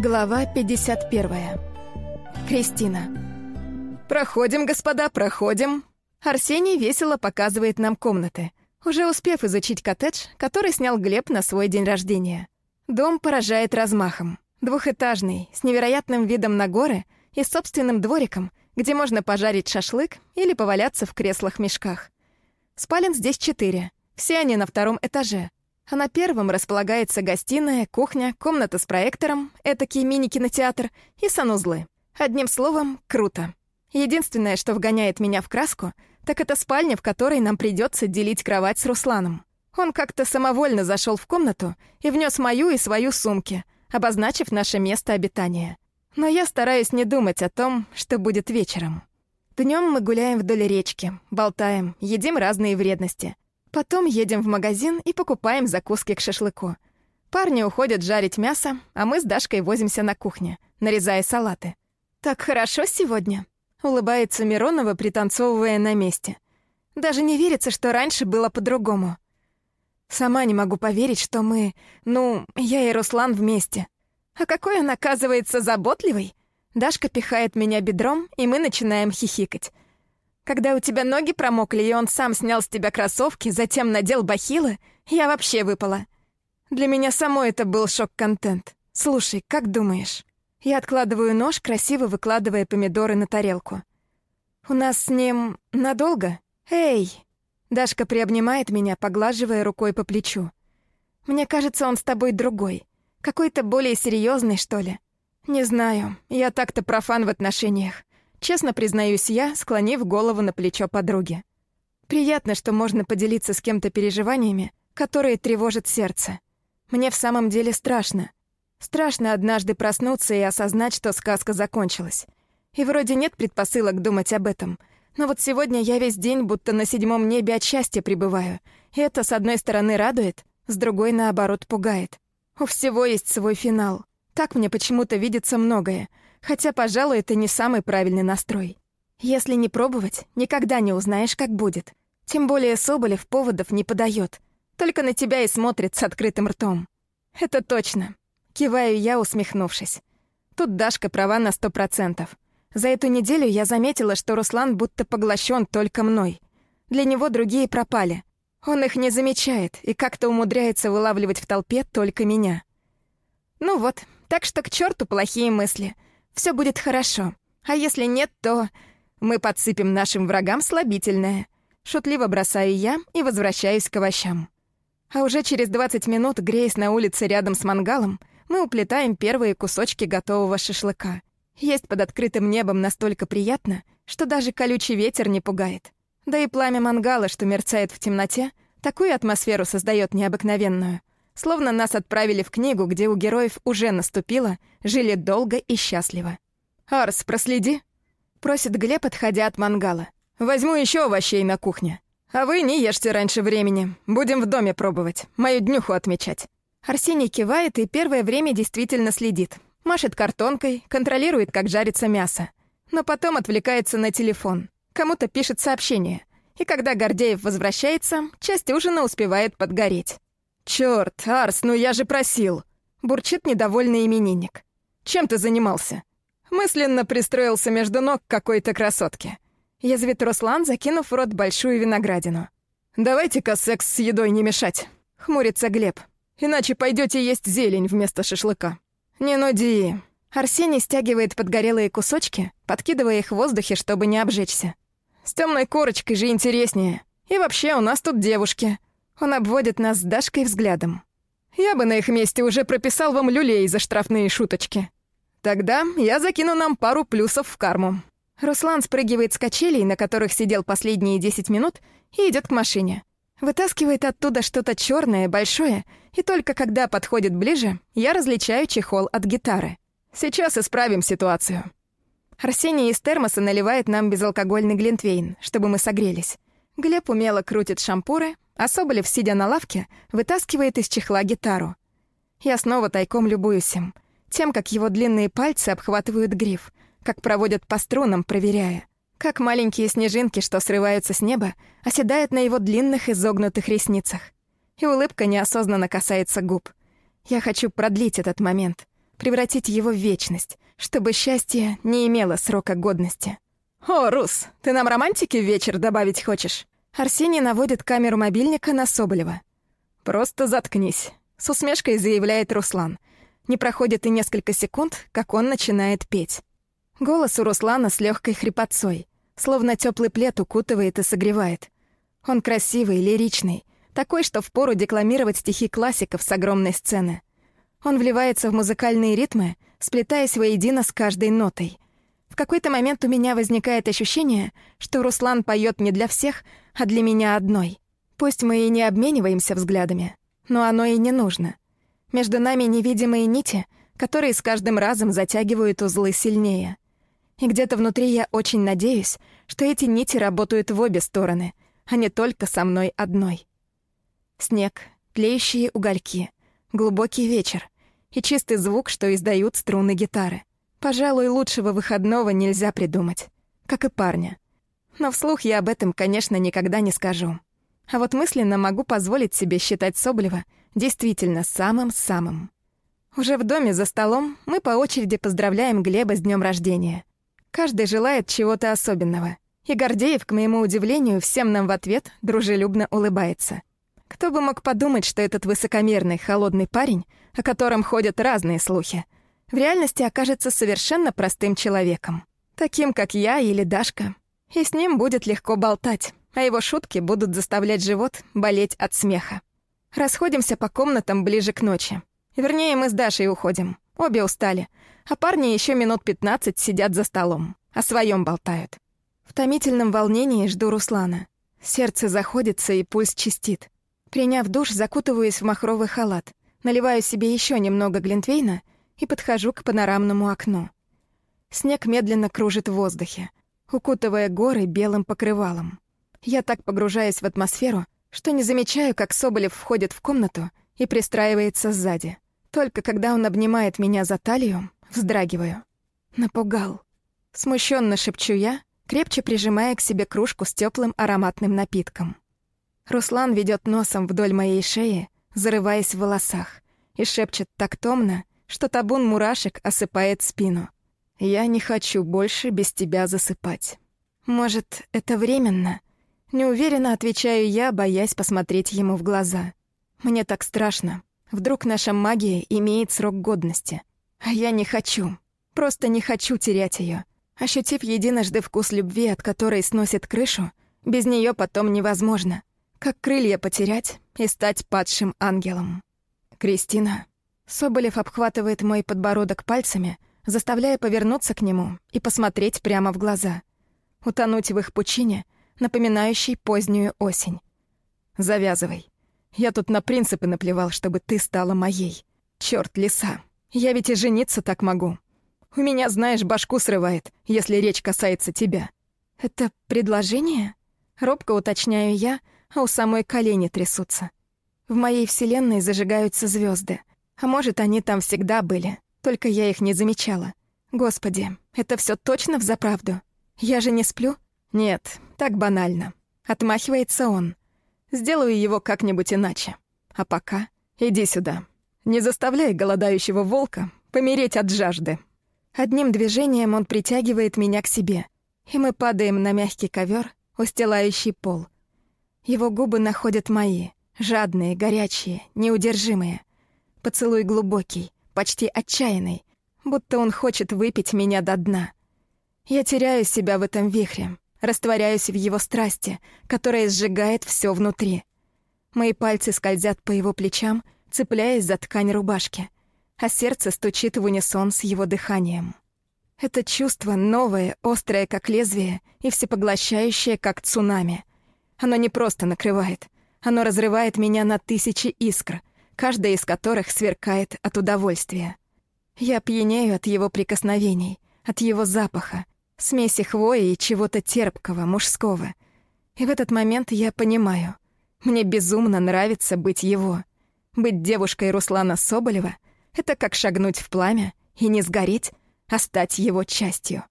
Глава 51. Кристина. «Проходим, господа, проходим!» Арсений весело показывает нам комнаты, уже успев изучить коттедж, который снял Глеб на свой день рождения. Дом поражает размахом. Двухэтажный, с невероятным видом на горы и собственным двориком, где можно пожарить шашлык или поваляться в креслах-мешках. Спален здесь четыре, все они на втором этаже — а на первом располагается гостиная, кухня, комната с проектором, этакий мини-кинотеатр и санузлы. Одним словом, круто. Единственное, что вгоняет меня в краску, так это спальня, в которой нам придется делить кровать с Русланом. Он как-то самовольно зашел в комнату и внес мою и свою сумки, обозначив наше место обитания. Но я стараюсь не думать о том, что будет вечером. Днем мы гуляем вдоль речки, болтаем, едим разные вредности — Потом едем в магазин и покупаем закуски к шашлыку. Парни уходят жарить мясо, а мы с Дашкой возимся на кухне, нарезая салаты. «Так хорошо сегодня», — улыбается Миронова, пританцовывая на месте. «Даже не верится, что раньше было по-другому». Сама не могу поверить, что мы, ну, я и Руслан вместе. А какой он, оказывается, заботливый. Дашка пихает меня бедром, и мы начинаем хихикать. Когда у тебя ноги промокли, и он сам снял с тебя кроссовки, затем надел бахилы, я вообще выпала. Для меня самой это был шок-контент. Слушай, как думаешь? Я откладываю нож, красиво выкладывая помидоры на тарелку. У нас с ним надолго? Эй! Дашка приобнимает меня, поглаживая рукой по плечу. Мне кажется, он с тобой другой. Какой-то более серьезный, что ли. Не знаю, я так-то профан в отношениях. Честно признаюсь я, склонив голову на плечо подруги. Приятно, что можно поделиться с кем-то переживаниями, которые тревожат сердце. Мне в самом деле страшно. Страшно однажды проснуться и осознать, что сказка закончилась. И вроде нет предпосылок думать об этом. Но вот сегодня я весь день будто на седьмом небе от счастья пребываю. И это, с одной стороны, радует, с другой, наоборот, пугает. У всего есть свой финал. Так мне почему-то видится многое — Хотя, пожалуй, это не самый правильный настрой. Если не пробовать, никогда не узнаешь, как будет. Тем более Соболев поводов не подает. Только на тебя и смотрит с открытым ртом. Это точно. Киваю я, усмехнувшись. Тут Дашка права на сто процентов. За эту неделю я заметила, что Руслан будто поглощен только мной. Для него другие пропали. Он их не замечает и как-то умудряется вылавливать в толпе только меня. Ну вот, так что к черту плохие мысли — все будет хорошо. А если нет, то мы подсыпем нашим врагам слабительное. Шутливо бросаю я и возвращаюсь к овощам. А уже через 20 минут, греясь на улице рядом с мангалом, мы уплетаем первые кусочки готового шашлыка. Есть под открытым небом настолько приятно, что даже колючий ветер не пугает. Да и пламя мангала, что мерцает в темноте, такую атмосферу создает необыкновенную. Словно нас отправили в книгу, где у героев уже наступило, жили долго и счастливо. «Арс, проследи», — просит Глеб, отходя от мангала. «Возьму еще овощей на кухне. А вы не ешьте раньше времени. Будем в доме пробовать, мою днюху отмечать». Арсений кивает и первое время действительно следит. Машет картонкой, контролирует, как жарится мясо. Но потом отвлекается на телефон. Кому-то пишет сообщение. И когда Гордеев возвращается, часть ужина успевает подгореть. «Чёрт, Арс, ну я же просил!» — бурчит недовольный именинник. «Чем ты занимался?» Мысленно пристроился между ног какой-то красотки. Язвит Руслан, закинув в рот большую виноградину. «Давайте-ка секс с едой не мешать», — хмурится Глеб. «Иначе пойдете есть зелень вместо шашлыка». «Не нуди». Арсений стягивает подгорелые кусочки, подкидывая их в воздухе, чтобы не обжечься. «С темной корочкой же интереснее. И вообще, у нас тут девушки. Он обводит нас с Дашкой взглядом. «Я бы на их месте уже прописал вам люлей за штрафные шуточки. Тогда я закину нам пару плюсов в карму». Руслан спрыгивает с качелей, на которых сидел последние 10 минут, и идет к машине. Вытаскивает оттуда что-то черное, большое, и только когда подходит ближе, я различаю чехол от гитары. Сейчас исправим ситуацию. Арсений из термоса наливает нам безалкогольный глинтвейн, чтобы мы согрелись. Глеб умело крутит шампуры, а Соболев, сидя на лавке, вытаскивает из чехла гитару. Я снова тайком любуюсь им, тем, как его длинные пальцы обхватывают гриф, как проводят по струнам, проверяя, как маленькие снежинки, что срываются с неба, оседают на его длинных изогнутых ресницах. И улыбка неосознанно касается губ. Я хочу продлить этот момент, превратить его в вечность, чтобы счастье не имело срока годности. «О, Рус, ты нам романтики в вечер добавить хочешь?» Арсений наводит камеру мобильника на Соболева. «Просто заткнись», — с усмешкой заявляет Руслан. Не проходит и несколько секунд, как он начинает петь. Голос у Руслана с легкой хрипотцой, словно теплый плед укутывает и согревает. Он красивый, лиричный, такой, что впору декламировать стихи классиков с огромной сцены. Он вливается в музыкальные ритмы, сплетаясь воедино с каждой нотой. В какой-то момент у меня возникает ощущение, что Руслан поет не для всех, а для меня одной. Пусть мы и не обмениваемся взглядами, но оно и не нужно. Между нами невидимые нити, которые с каждым разом затягивают узлы сильнее — и где-то внутри я очень надеюсь, что эти нити работают в обе стороны, а не только со мной одной. Снег, тлеющие угольки, глубокий вечер и чистый звук, что издают струны гитары. Пожалуй, лучшего выходного нельзя придумать, как и парня. Но вслух я об этом, конечно, никогда не скажу. А вот мысленно могу позволить себе считать Соболева действительно самым-самым. Уже в доме за столом мы по очереди поздравляем Глеба с днем рождения. Каждый желает чего-то особенного. И Гордеев, к моему удивлению, всем нам в ответ дружелюбно улыбается. Кто бы мог подумать, что этот высокомерный, холодный парень, о котором ходят разные слухи, в реальности окажется совершенно простым человеком. Таким, как я или Дашка. И с ним будет легко болтать, а его шутки будут заставлять живот болеть от смеха. Расходимся по комнатам ближе к ночи. Вернее, мы с Дашей уходим. Обе устали — а парни еще минут пятнадцать сидят за столом, о своем болтают. В томительном волнении жду Руслана. Сердце заходится и пульс чистит. Приняв душ, закутываюсь в махровый халат, наливаю себе еще немного глинтвейна и подхожу к панорамному окну. Снег медленно кружит в воздухе, укутывая горы белым покрывалом. Я так погружаюсь в атмосферу, что не замечаю, как Соболев входит в комнату и пристраивается сзади. Только когда он обнимает меня за талию, Вздрагиваю. Напугал. Смущенно шепчу я, крепче прижимая к себе кружку с теплым ароматным напитком. Руслан ведет носом вдоль моей шеи, зарываясь в волосах, и шепчет так томно, что табун мурашек осыпает спину. «Я не хочу больше без тебя засыпать». «Может, это временно?» Неуверенно отвечаю я, боясь посмотреть ему в глаза. «Мне так страшно. Вдруг наша магия имеет срок годности. А я не хочу. Просто не хочу терять ее. Ощутив единожды вкус любви, от которой сносит крышу, без нее потом невозможно. Как крылья потерять и стать падшим ангелом. Кристина. Соболев обхватывает мой подбородок пальцами, заставляя повернуться к нему и посмотреть прямо в глаза. Утонуть в их пучине, напоминающей позднюю осень. Завязывай. Я тут на принципы наплевал, чтобы ты стала моей. Чёрт леса. Я ведь и жениться так могу. У меня, знаешь, башку срывает, если речь касается тебя. Это предложение? Робко уточняю я, а у самой колени трясутся. В моей вселенной зажигаются звезды, А может, они там всегда были, только я их не замечала. Господи, это все точно взаправду? Я же не сплю? Нет, так банально. Отмахивается он. Сделаю его как-нибудь иначе. А пока иди сюда. Не заставляй голодающего волка помереть от жажды. Одним движением он притягивает меня к себе, и мы падаем на мягкий ковер, устилающий пол. Его губы находят мои, жадные, горячие, неудержимые. Поцелуй глубокий, почти отчаянный, будто он хочет выпить меня до дна. Я теряю себя в этом вихре, растворяюсь в его страсти, которая сжигает все внутри. Мои пальцы скользят по его плечам — цепляясь за ткань рубашки, а сердце стучит в унисон с его дыханием. Это чувство новое, острое, как лезвие, и всепоглощающее, как цунами. Оно не просто накрывает, оно разрывает меня на тысячи искр, каждая из которых сверкает от удовольствия. Я пьянею от его прикосновений, от его запаха, смеси хвои и чего-то терпкого, мужского. И в этот момент я понимаю, мне безумно нравится быть его, быть девушкой Руслана Соболева — это как шагнуть в пламя и не сгореть, а стать его частью.